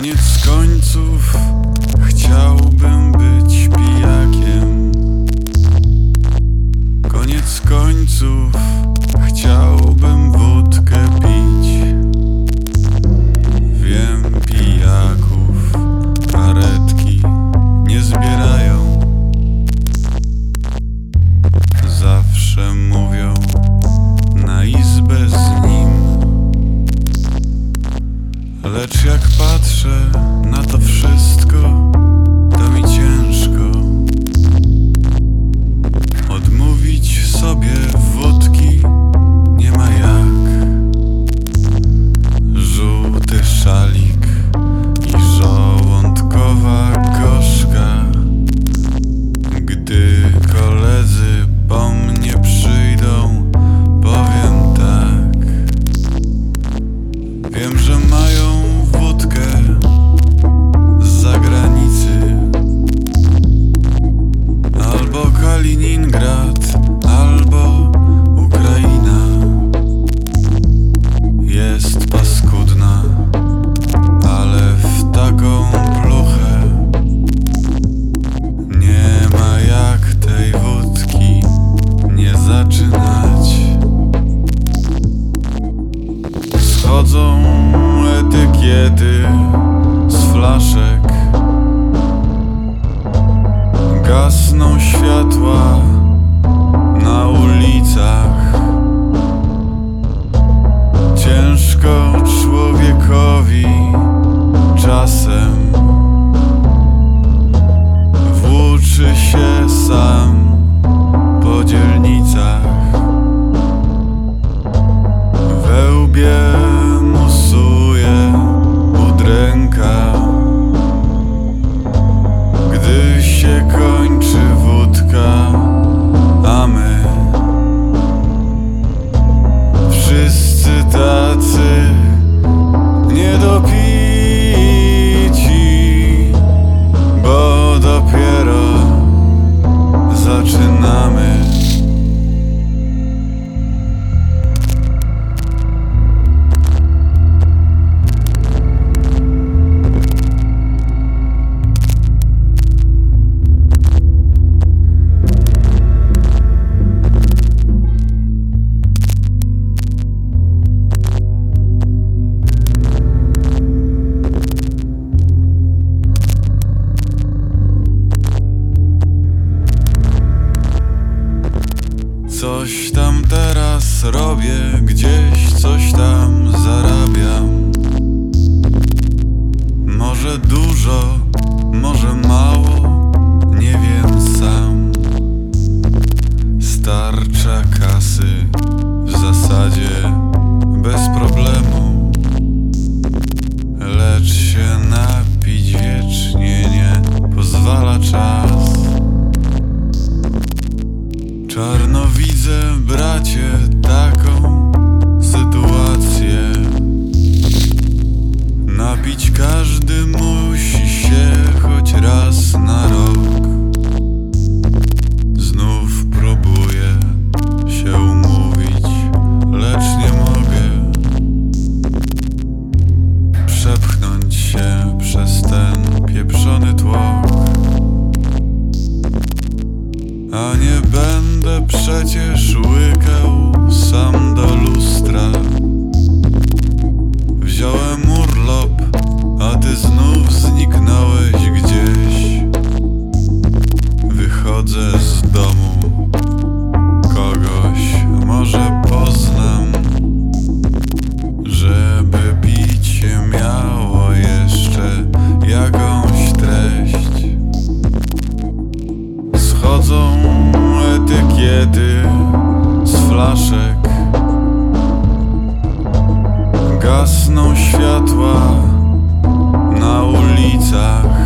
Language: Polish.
Koniec końców chciałbym być pijakiem. Koniec końców. Coś tam teraz robię, gdzieś coś tam zarabiam. Może dużo, może mało. Każdy musi się choć raz narodzić. schodzą etykiety z flaszek Gasną światła na ulicach.